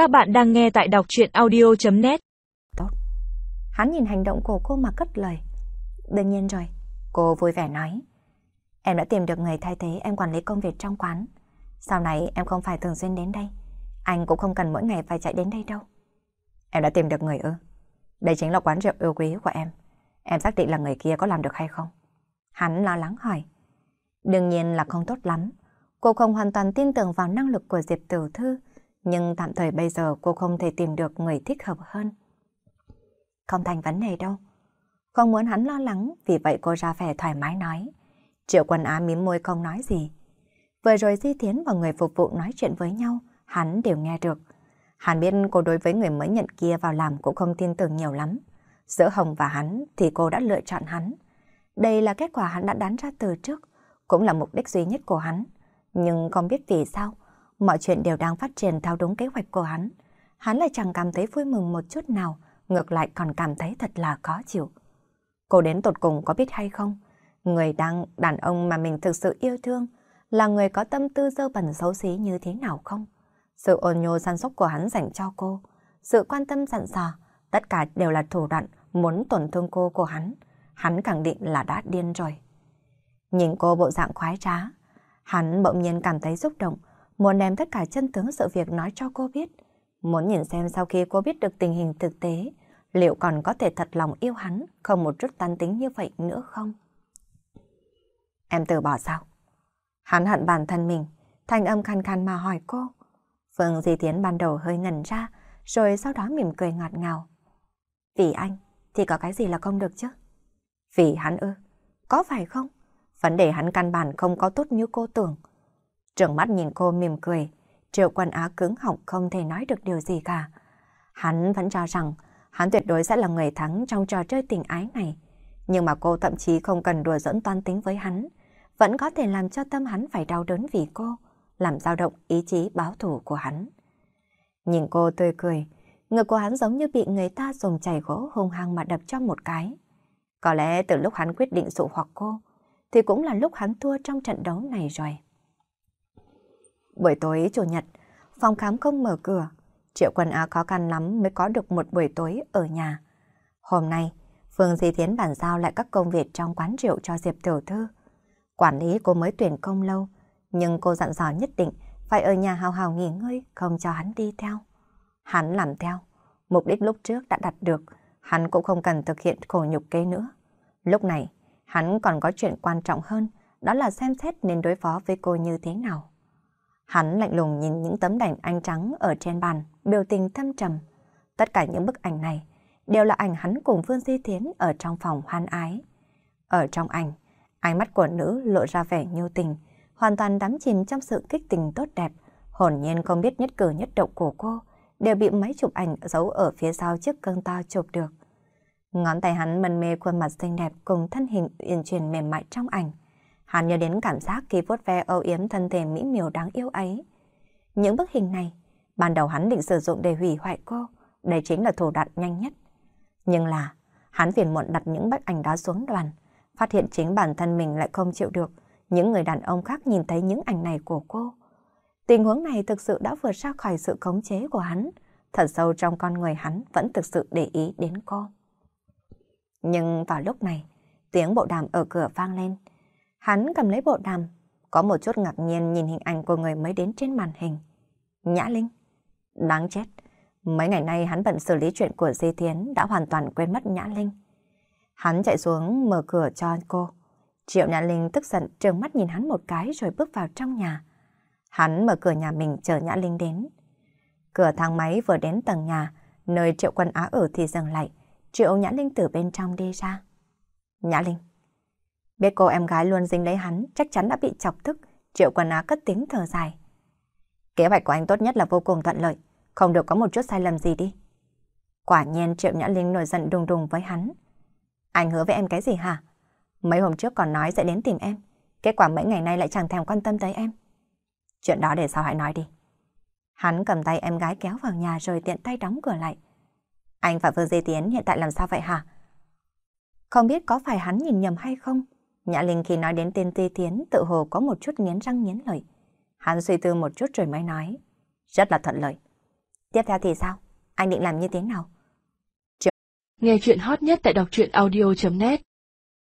Các bạn đang nghe tại đọc chuyện audio.net Tốt. Hắn nhìn hành động của cô mà cất lời. Đương nhiên rồi. Cô vui vẻ nói. Em đã tìm được người thay thế em quản lý công việc trong quán. Sau này em không phải thường xuyên đến đây. Anh cũng không cần mỗi ngày phải chạy đến đây đâu. Em đã tìm được người ư? Đây chính là quán rượu yêu quý của em. Em xác định là người kia có làm được hay không? Hắn lo lắng hỏi. Đương nhiên là không tốt lắm. Cô không hoàn toàn tin tưởng vào năng lực của Diệp Tử Thư, nhưng tạm thời bây giờ cô không thể tìm được người thích hợp hơn. Không thành vấn đề đâu. Không muốn hắn lo lắng, vì vậy cô ra vẻ thoải mái nói. Triệu quần á mím môi không nói gì. Vừa rồi Di Thiến và người phục vụ nói chuyện với nhau, hắn đều nghe được. Hắn biết cô đối với người mới nhận kia vào làm cũng không tin tưởng nhiều lắm. Giữa Hồng và hắn thì cô đã lựa chọn hắn. Đây là kết quả hắn đã đoán ra từ trước, cũng là mục đích duy nhất của hắn. Nhưng không biết vì sao, mọi chuyện đều đang phát triển theo đúng kế hoạch của hắn. Hắn lại chẳng cảm thấy vui mừng một chút nào, ngược lại còn cảm thấy thật là khó chịu. Cô đến tột cùng có biết hay không? Người đang đàn ông mà mình thực sự yêu thương là người có tâm tư dơ bẩn xấu xí như thế nào không? Sự ôn nhô săn sóc của hắn dành cho cô, sự quan tâm dặn dò, tất cả đều là thủ đoạn muốn tổn thương cô của hắn. Hắn khẳng định là đã điên rồi. Nhìn cô bộ dạng khoái trá, hắn bỗng nhiên cảm thấy xúc động, muốn đem tất cả chân tướng sự việc nói cho cô biết. Muốn nhìn xem sau khi cô biết được tình hình thực tế, liệu còn có thể thật lòng yêu hắn, không một chút tan tính như vậy nữa không? Em từ bỏ sao? Hắn hận bản thân mình, thanh âm khăn khăn mà hỏi cô. Phương Di Tiến ban đầu hơi ngẩn ra, rồi sau đó mỉm cười ngọt ngào. Vì anh, thì có cái gì là không được chứ? Vì hắn ư? Có phải không? Vấn đề hắn căn bản không có tốt như cô tưởng. Trường mắt nhìn cô mỉm cười, triệu quân á cứng họng không thể nói được điều gì cả. Hắn vẫn cho rằng hắn tuyệt đối sẽ là người thắng trong trò chơi tình ái này. Nhưng mà cô thậm chí không cần đùa dẫn toan tính với hắn, vẫn có thể làm cho tâm hắn phải đau đớn vì cô, làm dao động ý chí báo thù của hắn. Nhìn cô tươi cười, ngực của hắn giống như bị người ta dùng chảy gỗ hung hăng mà đập cho một cái. Có lẽ từ lúc hắn quyết định dụ hoặc cô, thì cũng là lúc hắn thua trong trận đấu này rồi. Buổi tối Chủ nhật, phòng khám không mở cửa. Triệu quần áo khó khăn lắm mới có được một buổi tối ở nhà. Hôm nay, Phương Di Thiến bàn giao lại các công việc trong quán rượu cho Diệp Tiểu Thư. Quản lý cô mới tuyển công lâu, nhưng cô dặn dò nhất định phải ở nhà hào hào nghỉ ngơi, không cho hắn đi theo. Hắn làm theo, mục đích lúc trước đã đạt được, hắn cũng không cần thực hiện khổ nhục kế nữa. Lúc này, hắn còn có chuyện quan trọng hơn, đó là xem xét nên đối phó với cô như thế nào. Hắn lạnh lùng nhìn những tấm ảnh anh trắng ở trên bàn, biểu tình thâm trầm. Tất cả những bức ảnh này đều là ảnh hắn cùng Vương Di Thiến ở trong phòng hoan ái. Ở trong ảnh, ánh mắt của nữ lộ ra vẻ nhu tình, hoàn toàn đắm chìm trong sự kích tình tốt đẹp, hồn nhiên không biết nhất cử nhất động của cô, đều bị mấy chụp ảnh giấu ở phía sau chiếc cơn to chụp được. Ngón tay hắn mân mê khuôn mặt xinh đẹp cùng thân hình uyển chuyển mềm mại trong ảnh. Hắn nhớ đến cảm giác khi vuốt ve âu yếm thân thể mỹ miều đáng yêu ấy. Những bức hình này, ban đầu hắn định sử dụng để hủy hoại cô, đây chính là thủ đoạn nhanh nhất. Nhưng là, hắn phiền muộn đặt những bức ảnh đó xuống đoàn, phát hiện chính bản thân mình lại không chịu được, những người đàn ông khác nhìn thấy những ảnh này của cô. Tình huống này thực sự đã vượt ra khỏi sự khống chế của hắn, thật sâu trong con người hắn vẫn thực sự để ý đến cô. Nhưng vào lúc này, tiếng bộ đàm ở cửa vang lên. Hắn cầm lấy bộ đàm, có một chút ngạc nhiên nhìn hình ảnh của người mới đến trên màn hình. Nhã Linh. Đáng chết. Mấy ngày nay hắn bận xử lý chuyện của Di Thiến đã hoàn toàn quên mất Nhã Linh. Hắn chạy xuống mở cửa cho cô. Triệu Nhã Linh tức giận trừng mắt nhìn hắn một cái rồi bước vào trong nhà. Hắn mở cửa nhà mình chờ Nhã Linh đến. Cửa thang máy vừa đến tầng nhà, nơi Triệu Quân Á ở thì dừng lại. Triệu Nhã Linh từ bên trong đi ra. Nhã Linh. Biết cô em gái luôn dính lấy hắn, chắc chắn đã bị chọc tức. Triệu quần Á cất tiếng thở dài. Kế hoạch của anh tốt nhất là vô cùng thuận lợi, không được có một chút sai lầm gì đi. Quả nhiên Triệu Nhã Linh nổi giận đùng đùng với hắn. Anh hứa với em cái gì hả? Mấy hôm trước còn nói sẽ đến tìm em, kết quả mấy ngày nay lại chẳng thèm quan tâm tới em. Chuyện đó để sau hãy nói đi. Hắn cầm tay em gái kéo vào nhà rồi tiện tay đóng cửa lại. Anh và Vương Di Tiến hiện tại làm sao vậy hả? Không biết có phải hắn nhìn nhầm hay không? Nhã Linh khi nói đến tên Tây Tiến tự hồ có một chút nghiến răng nghiến lợi. Hắn suy tư một chút rồi mới nói. Rất là thuận lợi. Tiếp theo thì sao? Anh định làm như thế nào? Nghe chuyện hot nhất tại đọc truyện audio.net